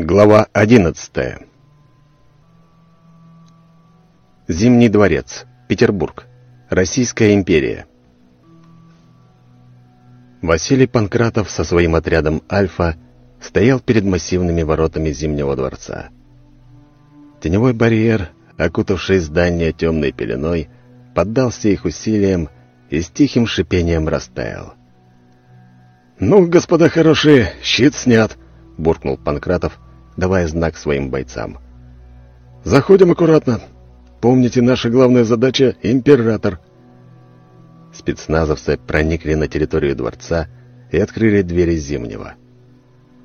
Глава одиннадцатая Зимний дворец. Петербург. Российская империя. Василий Панкратов со своим отрядом «Альфа» стоял перед массивными воротами Зимнего дворца. Теневой барьер, окутавший здание темной пеленой, поддался их усилиям и с тихим шипением растаял. «Ну, господа хорошие, щит снят!» — буркнул Панкратов, давая знак своим бойцам. «Заходим аккуратно. Помните, наша главная задача — император». Спецназовцы проникли на территорию дворца и открыли двери Зимнего.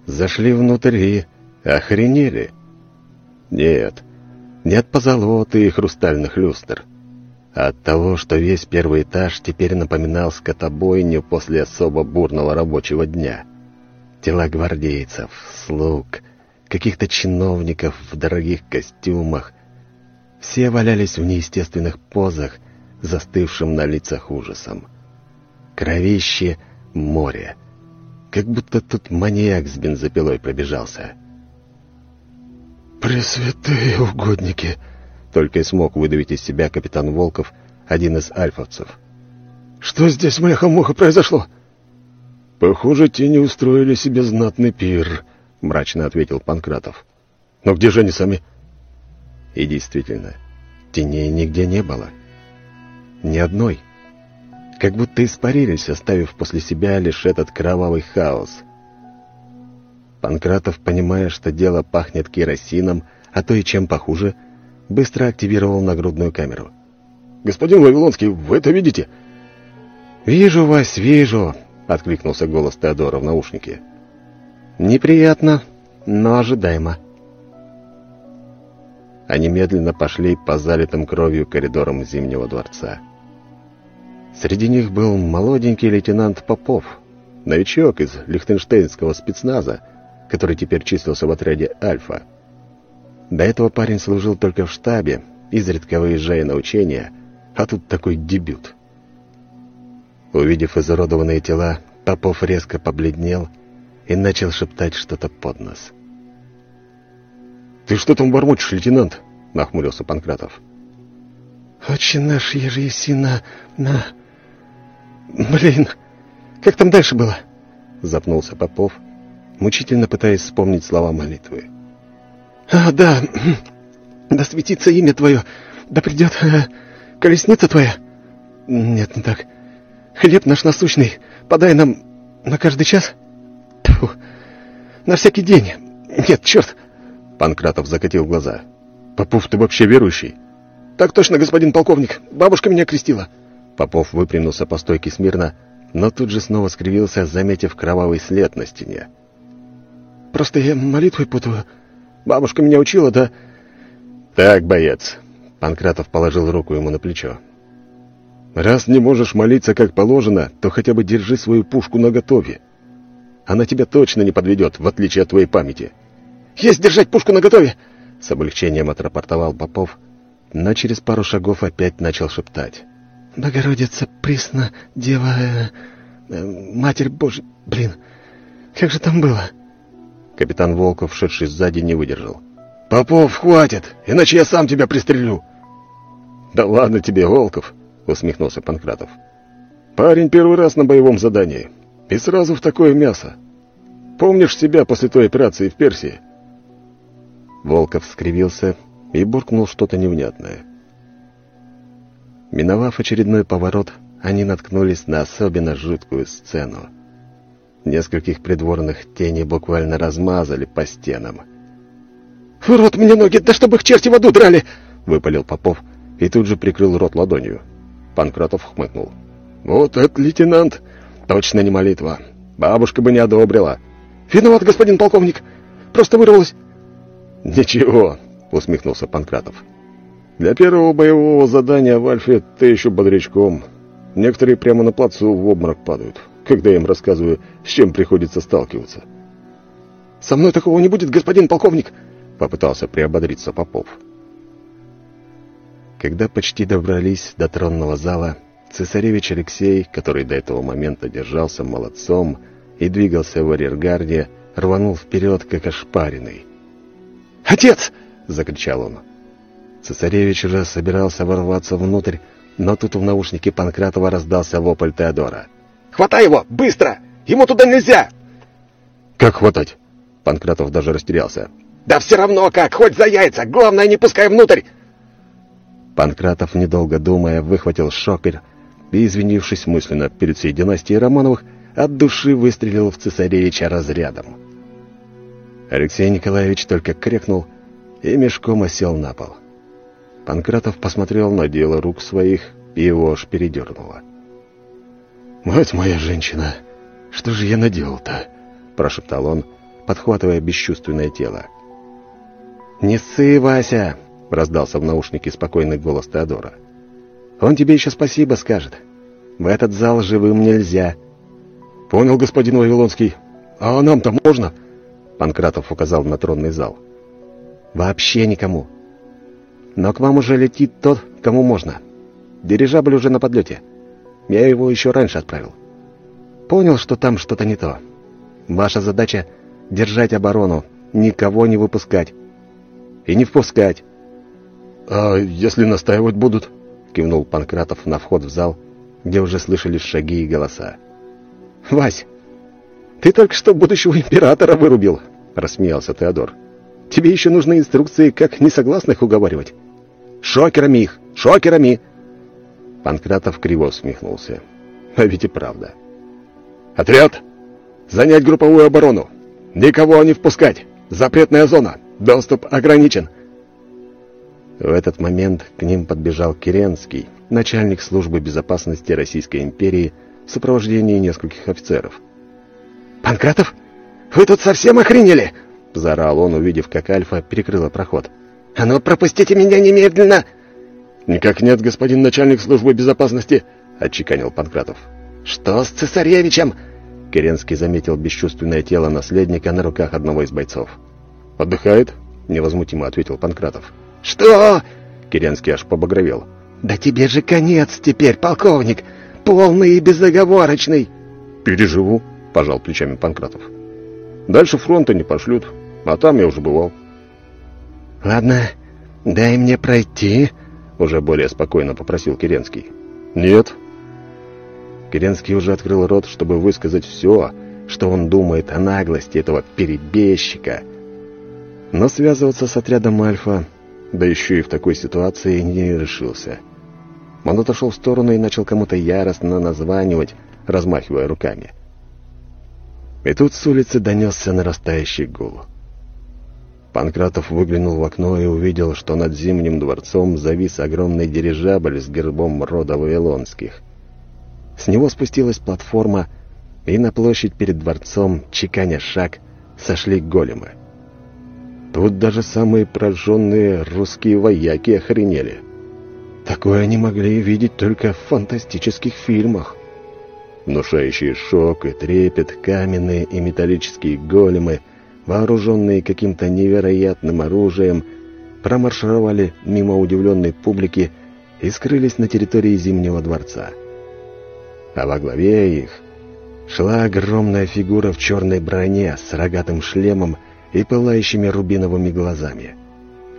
Зашли внутрь и охренели. Нет, не от позолоты и хрустальных люстр, а от того, что весь первый этаж теперь напоминал скотобойню после особо бурного рабочего дня. Тела гвардейцев, слуг — каких-то чиновников в дорогих костюмах. Все валялись в неестественных позах, застывшим на лицах ужасом. Кровище море. Как будто тут маньяк с бензопилой пробежался. «Пресвятые угодники!» Только и смог выдавить из себя капитан Волков, один из альфовцев. «Что здесь, моя хамуха, произошло?» «Похоже, те не устроили себе знатный пир», мрачно ответил Панкратов. «Но где же они сами?» И действительно, теней нигде не было. Ни одной. Как будто испарились, оставив после себя лишь этот кровавый хаос. Панкратов, понимая, что дело пахнет керосином, а то и чем похуже, быстро активировал нагрудную камеру. «Господин Вавилонский, вы это видите?» «Вижу вас, вижу», — откликнулся голос Теодора в наушнике. Неприятно, но ожидаемо. Они медленно пошли по залитым кровью коридорам Зимнего дворца. Среди них был молоденький лейтенант Попов, новичок из лихтенштейнского спецназа, который теперь числился в отряде «Альфа». До этого парень служил только в штабе, изредка выезжая на учения, а тут такой дебют. Увидев изуродованные тела, Попов резко побледнел и начал шептать что-то под нос. «Ты что там бормочешь, лейтенант?» — нахмурился Панкратов. «Отче наш, еже еси на... на... Блин, как там дальше было?» — запнулся Попов, мучительно пытаясь вспомнить слова молитвы. «А, да, да светится имя твое, да придет э, колесница твоя. Нет, не так. Хлеб наш насущный, подай нам на каждый час». Тьфу, на всякий день. Нет, черт. Панкратов закатил глаза. Попов, ты вообще верующий? Так точно, господин полковник. Бабушка меня крестила. Попов выпрямился по стойке смирно, но тут же снова скривился, заметив кровавый след на стене. Просто я молитвой путаю. Бабушка меня учила, да... Так, боец. Панкратов положил руку ему на плечо. Раз не можешь молиться как положено, то хотя бы держи свою пушку наготове. Она тебя точно не подведет, в отличие от твоей памяти. «Есть держать пушку наготове!» С облегчением отрапортовал Попов, но через пару шагов опять начал шептать. «Богородица, присно, дева... Э, э, Матерь Божья... Блин, как же там было?» Капитан Волков, шедший сзади, не выдержал. «Попов, хватит, иначе я сам тебя пристрелю!» «Да ладно тебе, Волков!» — усмехнулся Панкратов. «Парень первый раз на боевом задании. И сразу в такое мясо. Помнишь себя после той операции в Персии?» Волков скривился и буркнул что-то невнятное. Миновав очередной поворот, они наткнулись на особенно жуткую сцену. Нескольких придворных теней буквально размазали по стенам. «Рот мне ноги, да чтобы их черти в аду драли!» — выпалил Попов и тут же прикрыл рот ладонью. Панкратов хмыкнул. «Вот это лейтенант! Точно не молитва. Бабушка бы не одобрила. Виноват, господин полковник. Просто вырвалась. Ничего, усмехнулся Панкратов. Для первого боевого задания в Альфе ты еще бодрячком. Некоторые прямо на плацу в обморок падают, когда я им рассказываю, с чем приходится сталкиваться. «Со мной такого не будет, господин полковник!» — попытался приободриться Попов. Когда почти добрались до тронного зала, Цесаревич Алексей, который до этого момента держался молодцом и двигался в арьергарде, рванул вперед, как ошпаренный. «Отец!» — закричал он. Цесаревич уже собирался ворваться внутрь, но тут в наушнике Панкратова раздался вопль Теодора. «Хватай его! Быстро! Ему туда нельзя!» «Как хватать?» Панкратов даже растерялся. «Да все равно как! Хоть за яйца! Главное, не пускай внутрь!» Панкратов, недолго думая, выхватил шокер и, извинившись мысленно перед всей династией Романовых, от души выстрелил в цесаревича разрядом. Алексей Николаевич только крикнул и мешком осел на пол. Панкратов посмотрел на дело рук своих, и его аж передернуло. «Мать моя женщина, что же я наделал-то?» — прошептал он, подхватывая бесчувственное тело. «Не ссы, Вася!» — раздался в наушнике спокойный голос Теодора. «Он тебе еще спасибо скажет. В этот зал живым нельзя». «Понял, господин Вавилонский. А нам-то можно?» Панкратов указал на тронный зал. «Вообще никому. Но к вам уже летит тот, кому можно. Дирижабль уже на подлете. Я его еще раньше отправил. Понял, что там что-то не то. Ваша задача — держать оборону, никого не выпускать. И не впускать. «А если настаивать будут?» — кивнул Панкратов на вход в зал, где уже слышались шаги и голоса. «Вась, ты только что будущего императора вырубил!» — рассмеялся Теодор. «Тебе еще нужны инструкции, как несогласных уговаривать. Шокерами их! Шокерами!» Панкратов криво усмехнулся. А ведь и правда. «Отряд! Занять групповую оборону! Никого не впускать! Запретная зона! Доступ ограничен!» В этот момент к ним подбежал Керенский, начальник службы безопасности Российской империи в сопровождении нескольких офицеров. «Панкратов, вы тут совсем охренели?» — заорал он, увидев, как Альфа перекрыла проход. «А ну, пропустите меня немедленно!» «Никак нет, господин начальник службы безопасности», — отчеканил Панкратов. «Что с цесаревичем?» Керенский заметил бесчувственное тело наследника на руках одного из бойцов. «Отдыхает?» — невозмутимо ответил Панкратов. «Что?» — Керенский аж побагровел. «Да тебе же конец теперь, полковник! Полный и безоговорочный!» «Переживу», — пожал плечами Панкратов. «Дальше фронта не пошлют, а там я уже бывал». «Ладно, дай мне пройти», — уже более спокойно попросил Керенский. «Нет». Керенский уже открыл рот, чтобы высказать все, что он думает о наглости этого перебежчика. Но связываться с отрядом «Альфа», да еще и в такой ситуации, не решился. Он отошел в сторону и начал кому-то яростно названивать, размахивая руками. И тут с улицы донесся нарастающий гул. Панкратов выглянул в окно и увидел, что над Зимним дворцом завис огромный дирижабль с гербом рода Вавилонских. С него спустилась платформа, и на площадь перед дворцом, чеканя шаг, сошли големы. Тут даже самые прожженные русские вояки охренели. Такое они могли видеть только в фантастических фильмах. Внушающие шок и трепет каменные и металлические големы — вооруженные каким-то невероятным оружием, промаршировали мимо удивленной публики и скрылись на территории Зимнего дворца. А во главе их шла огромная фигура в черной броне с рогатым шлемом и пылающими рубиновыми глазами.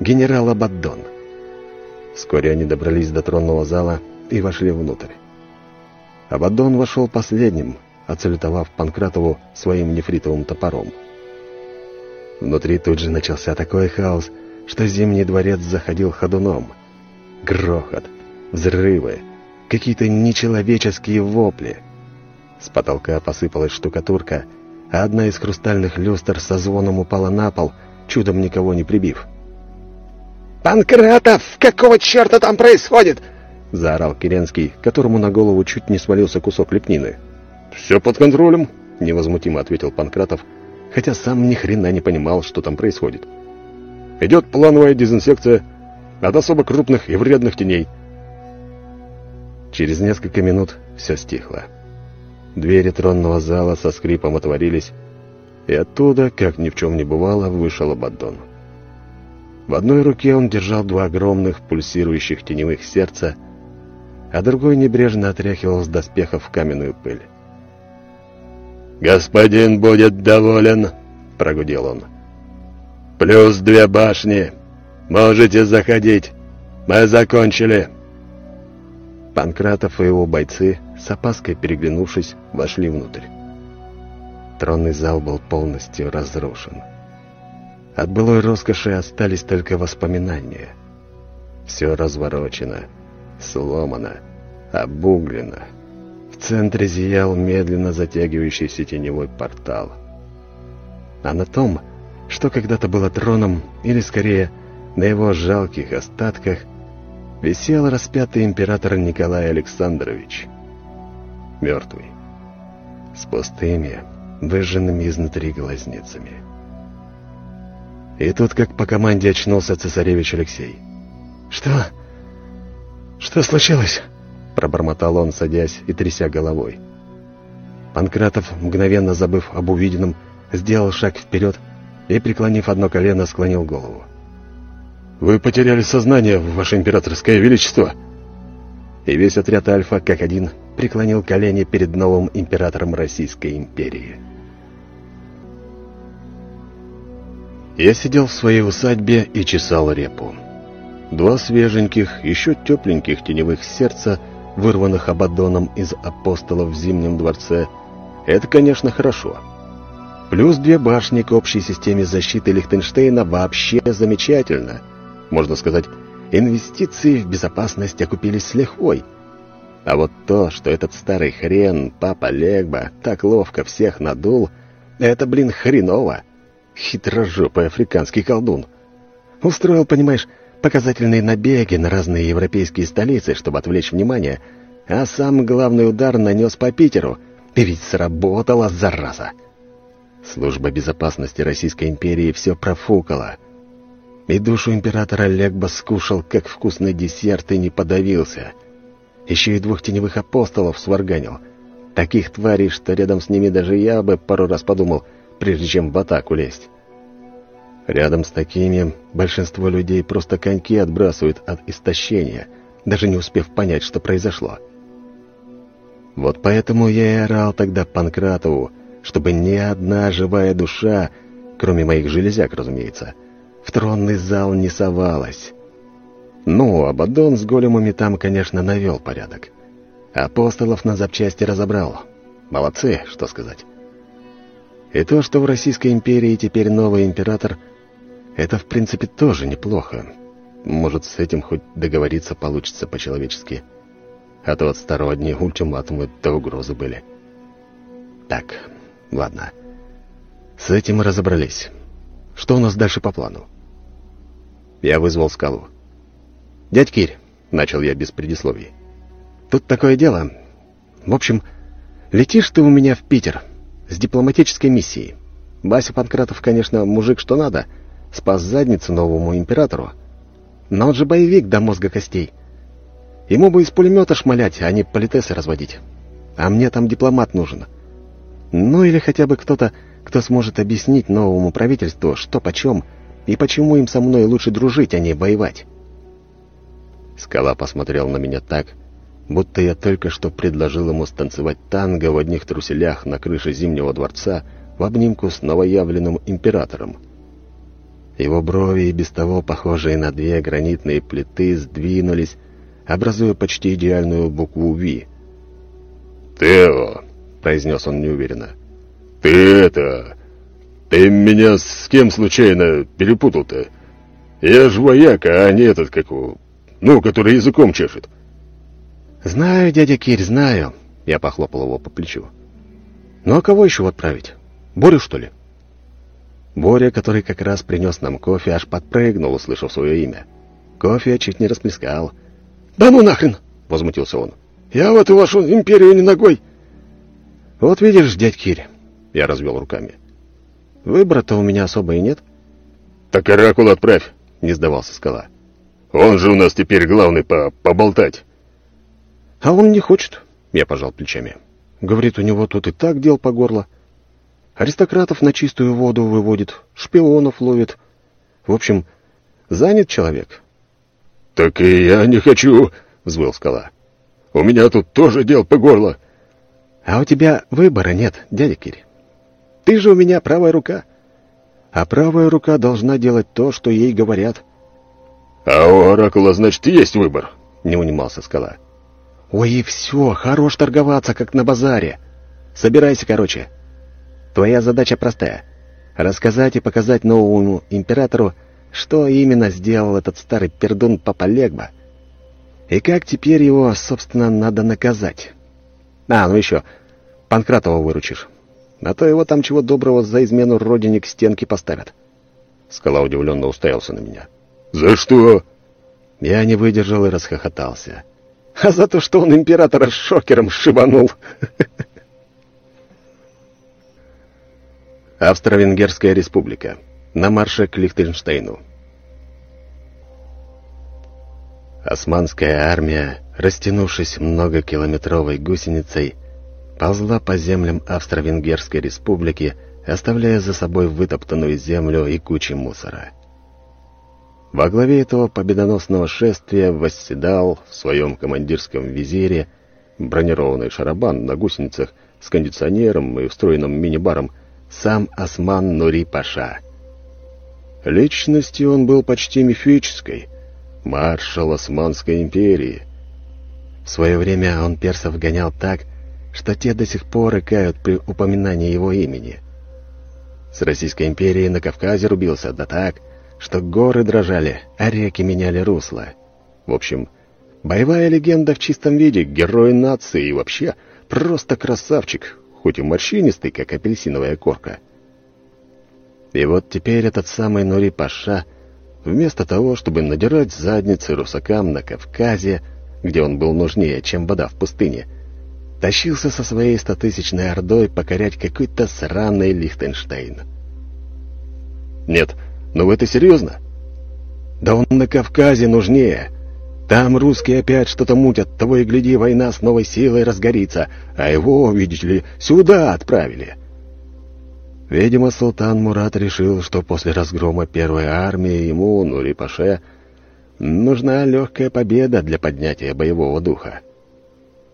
Генерал Абаддон. Вскоре они добрались до тронного зала и вошли внутрь. Абаддон вошел последним, отсалютовав Панкратову своим нефритовым топором. Внутри тут же начался такой хаос, что Зимний дворец заходил ходуном. Грохот, взрывы, какие-то нечеловеческие вопли. С потолка посыпалась штукатурка, а одна из хрустальных люстр со звоном упала на пол, чудом никого не прибив. «Панкратов, какого черта там происходит?» — заорал Керенский, которому на голову чуть не свалился кусок лепнины. «Все под контролем», — невозмутимо ответил Панкратов, хотя сам ни хрена не понимал, что там происходит. Идет плановая дезинсекция от особо крупных и вредных теней. Через несколько минут все стихло. Двери тронного зала со скрипом отворились, и оттуда, как ни в чем не бывало, вышел Абаддон. В одной руке он держал два огромных пульсирующих теневых сердца, а другой небрежно отряхивал с доспехов каменную пыль. «Господин будет доволен», — прогудел он. «Плюс две башни. Можете заходить. Мы закончили». Панкратов и его бойцы, с опаской переглянувшись, вошли внутрь. Тронный зал был полностью разрушен. От былой роскоши остались только воспоминания. Все разворочено, сломано, обуглено. В центре зиял медленно затягивающийся теневой портал. А на том, что когда-то было троном, или скорее на его жалких остатках, висел распятый император Николай Александрович. Мертвый. С пустыми, выжженными изнутри глазницами. И тут, как по команде, очнулся цесаревич Алексей. «Что? Что случилось?» Пробормотал он, садясь и тряся головой. Панкратов, мгновенно забыв об увиденном, сделал шаг вперед и, преклонив одно колено, склонил голову. «Вы потеряли сознание, Ваше Императорское Величество!» И весь отряд Альфа, как один, преклонил колени перед новым императором Российской империи. Я сидел в своей усадьбе и чесал репу. Два свеженьких, еще тепленьких теневых сердца, вырванных Абадоном из апостолов в Зимнем дворце, это, конечно, хорошо. Плюс две башни к общей системе защиты Лихтенштейна вообще замечательно. Можно сказать, инвестиции в безопасность окупились с лихвой. А вот то, что этот старый хрен, папа Легба, так ловко всех надул, это, блин, хреново. Хитрожопый африканский колдун. Устроил, понимаешь, показательные набеги на разные европейские столицы, чтобы отвлечь внимание, а сам главный удар нанес по Питеру. И ведь сработала, зараза! Служба безопасности Российской империи все профукала. И душу императора Легба скушал, как вкусный десерт, и не подавился. Еще и двух теневых апостолов сварганил. Таких тварей, что рядом с ними даже я бы пару раз подумал — прежде чем в атаку лезть. Рядом с такими большинство людей просто коньки отбрасывают от истощения, даже не успев понять, что произошло. Вот поэтому я и орал тогда Панкратову, чтобы ни одна живая душа, кроме моих железяк, разумеется, в тронный зал не совалась. Ну, Абадон с големами там, конечно, навел порядок. Апостолов на запчасти разобрал. Молодцы, что сказать. И то, что в Российской империи теперь новый император, это в принципе тоже неплохо. Может, с этим хоть договориться получится по-человечески. А то от одни ультиматумы до угрозы были. Так, ладно. С этим мы разобрались. Что у нас дальше по плану? Я вызвал скалу. «Дядь Кирь», — начал я без предисловий, — «тут такое дело. В общем, летишь ты у меня в Питер» с дипломатической миссией. Бася Панкратов, конечно, мужик что надо, спас задницу новому императору. Но он же боевик до мозга костей. Ему бы из пулемета шмалять, а не политесы разводить. А мне там дипломат нужен. Ну или хотя бы кто-то, кто сможет объяснить новому правительству, что почем, и почему им со мной лучше дружить, а не воевать. Скала посмотрел на меня так, будто я только что предложил ему станцевать танго в одних труселях на крыше Зимнего дворца в обнимку с новоявленным императором. Его брови, и без того похожие на две гранитные плиты, сдвинулись, образуя почти идеальную букву «Ви». «Тео», — произнес он неуверенно, — «ты это... Ты меня с кем случайно перепутал-то? Я ж вояка, а не этот, как у... Ну, который языком чешет». «Знаю, дядя Кирь, знаю», — я похлопал его по плечу. «Ну а кого еще отправить? Борю, что ли?» Боря, который как раз принес нам кофе, аж подпрыгнул, услышав свое имя. Кофе чуть не расплескал. «Да ну нахрен!» — возмутился он. «Я в эту вашу империю не ногой!» «Вот видишь, дядь Кирь», — я развел руками. «Выбора-то у меня особо и нет». «Так оракул отправь», — не сдавался скала. «Он же у нас теперь главный по поболтать». «А он не хочет», — я пожал плечами. «Говорит, у него тут и так дел по горло. Аристократов на чистую воду выводит, шпионов ловит. В общем, занят человек». «Так и я не хочу», — взвыл скала. «У меня тут тоже дел по горло». «А у тебя выбора нет, дядя Кири. Ты же у меня правая рука. а правая рука должна делать то, что ей говорят. «А у Оракула, значит, есть выбор», — не унимался скала. «Ой, и все, хорош торговаться, как на базаре. Собирайся, короче. Твоя задача простая — рассказать и показать новому императору, что именно сделал этот старый пердун Папа Легба, и как теперь его, собственно, надо наказать. А, ну еще, Панкратова выручишь. А то его там чего доброго за измену родине к стенке поставят. Скала удивленно уставился на меня. «За что?» Я не выдержал и расхохотался. А за то, что он императора шокером шибанул. Австро-Венгерская республика. На марше к Лихтенштейну. Османская армия, растянувшись многокилометровой гусеницей, ползла по землям Австро-Венгерской республики, оставляя за собой вытоптанную землю и кучи мусора. Во главе этого победоносного шествия восседал в своем командирском визире бронированный шарабан на гусеницах с кондиционером и встроенным мини-баром сам Осман Нури Паша. Личностью он был почти мифической, маршал Османской империи. В свое время он персов гонял так, что те до сих пор икают при упоминании его имени. С Российской империей на Кавказе рубился, да так, что горы дрожали, а реки меняли русло. В общем, боевая легенда в чистом виде, герой нации и вообще просто красавчик, хоть и морщинистый, как апельсиновая корка. И вот теперь этот самый Нури Паша, вместо того, чтобы надирать задницы русакам на Кавказе, где он был нужнее, чем вода в пустыне, тащился со своей стотысячной ордой покорять какой-то сраный Лихтенштейн. Нет, ну это серьезно? Да он на Кавказе нужнее. Там русские опять что-то мутят, того и гляди, война с новой силой разгорится, а его, видите ли, сюда отправили. Видимо, султан Мурат решил, что после разгрома первой армии ему, Нури-Паше, нужна легкая победа для поднятия боевого духа.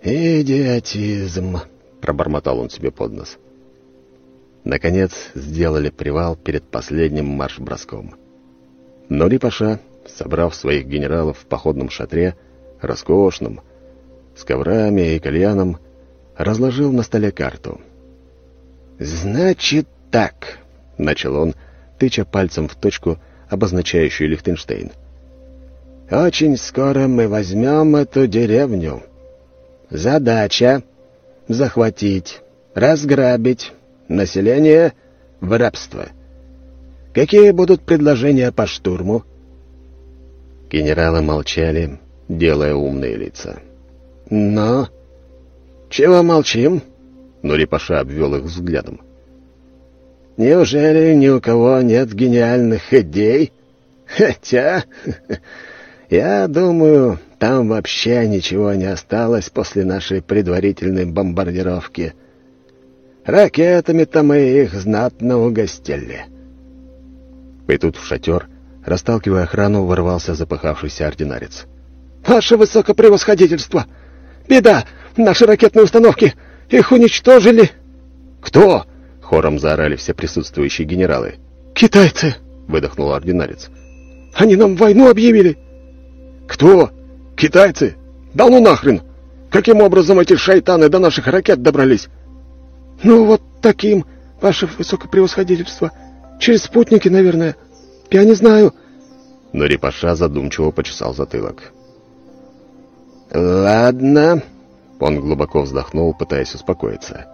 «Идиотизм», — пробормотал он себе под нос. Наконец сделали привал перед последним марш-броском. Но Рипаша, собрав своих генералов в походном шатре, роскошном, с коврами и кальяном, разложил на столе карту. «Значит так», — начал он, тыча пальцем в точку, обозначающую Лихтенштейн. «Очень скоро мы возьмем эту деревню». Задача — захватить, разграбить, население в рабство. Какие будут предложения по штурму? Генералы молчали, делая умные лица. «Но... чего молчим?» Нурипаша обвел их взглядом. «Неужели ни у кого нет гениальных идей? Хотя, я думаю, там вообще ничего не осталось после нашей предварительной бомбардировки. Ракетами-то мы их знатно угостили. И тут в шатер, расталкивая охрану, ворвался запыхавшийся ординарец. «Ваше высокопревосходительство! Беда! Наши ракетные установки! Их уничтожили!» «Кто?» — хором заорали все присутствующие генералы. «Китайцы!» — выдохнул ординарец. «Они нам войну объявили!» «Кто?» «Китайцы? Да ну нахрен! Каким образом эти шайтаны до наших ракет добрались?» «Ну, вот таким, ваше высокопревосходительство. Через спутники, наверное. Я не знаю». Но Рипаша задумчиво почесал затылок. «Ладно», — он глубоко вздохнул, пытаясь успокоиться.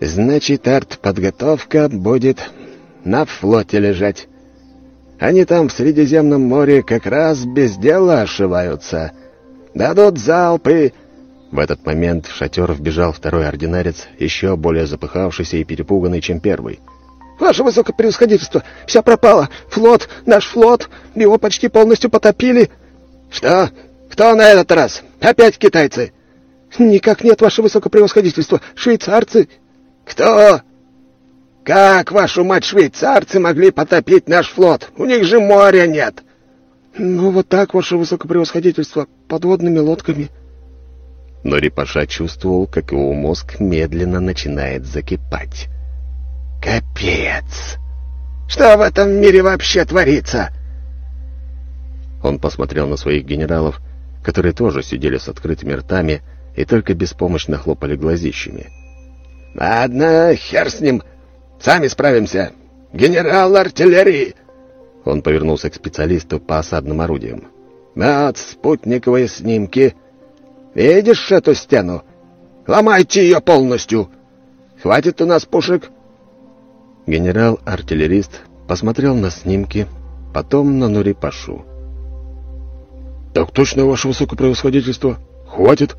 «Значит, артподготовка будет на флоте лежать. Они там в Средиземном море как раз без дела ошиваются. Дадут залпы...» В этот момент в шатер вбежал второй ординарец, еще более запыхавшийся и перепуганный, чем первый. «Ваше высокопревосходительство! Вся пропала! Флот! Наш флот! Его почти полностью потопили!» «Что? Кто на этот раз? Опять китайцы?» «Никак нет, ваше высокопревосходительство! Швейцарцы!» «Кто?» Как, вашу мать, швейцарцы могли потопить наш флот? У них же моря нет!» «Ну, вот так, ваше высокопревосходительство, подводными лодками». Но Рипаша чувствовал, как его мозг медленно начинает закипать. «Капец! Что в этом мире вообще творится?» Он посмотрел на своих генералов, которые тоже сидели с открытыми ртами и только беспомощно хлопали глазищами. «Ладно, хер с ним. Сами справимся. Генерал артиллерии!» Он повернулся к специалисту по осадным орудиям. «Вот спутниковые снимки. Видишь эту стену? Ломайте ее полностью. Хватит у нас пушек?» Генерал-артиллерист посмотрел на снимки, потом на Нурипашу. «Так точно, ваше высокопревосходительство. Хватит.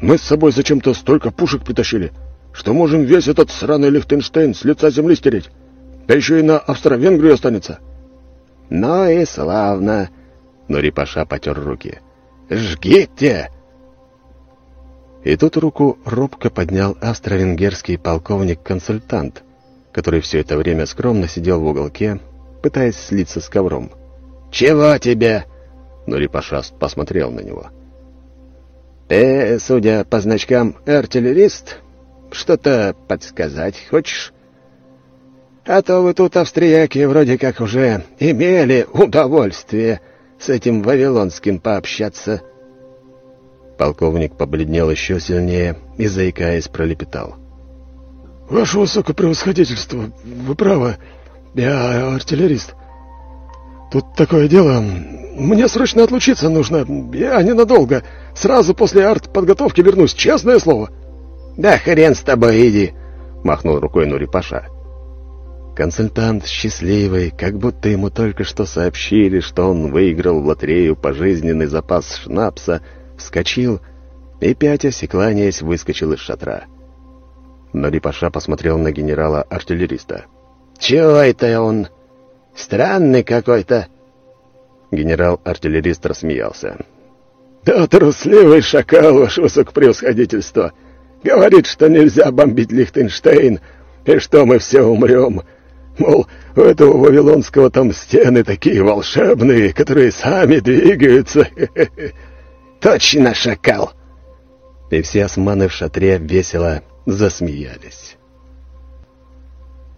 Мы с собой зачем-то столько пушек притащили, что можем весь этот сраный Лихтенштейн с лица земли стереть. Да еще и на Австро-Венгрию останется». «Ну и славно!» Нурипаша потер руки. «Жгите!» И тут руку робко поднял австро-венгерский полковник-консультант, который все это время скромно сидел в уголке, пытаясь слиться с ковром. «Чего тебе?» Нурипаша посмотрел на него. «Ты, судя по значкам, артиллерист? Что-то подсказать хочешь?» А то вы тут, австрияки, вроде как уже имели удовольствие с этим вавилонским пообщаться». Полковник побледнел еще сильнее и, заикаясь, пролепетал. «Ваше высокопревосходительство, вы правы, я артиллерист. Тут такое дело, мне срочно отлучиться нужно, я ненадолго, сразу после артподготовки вернусь, честное слово». «Да хрен с тобой, иди!» — махнул рукой Нури Паша. Консультант, счастливый, как будто ему только что сообщили, что он выиграл в лотерею пожизненный запас шнапса, вскочил и, пятясь и кланяясь, выскочил из шатра. Но Рипаша посмотрел на генерала-артиллериста. «Чего это он? Странный какой-то!» Генерал-артиллерист рассмеялся. «Да трусливый шакал, ваше высокопревосходительство! Говорит, что нельзя бомбить Лихтенштейн, и что мы все умрем!» Мол, у этого вавилонского там стены такие волшебные, которые сами двигаются. Точно, шакал!» И все османы в шатре весело засмеялись.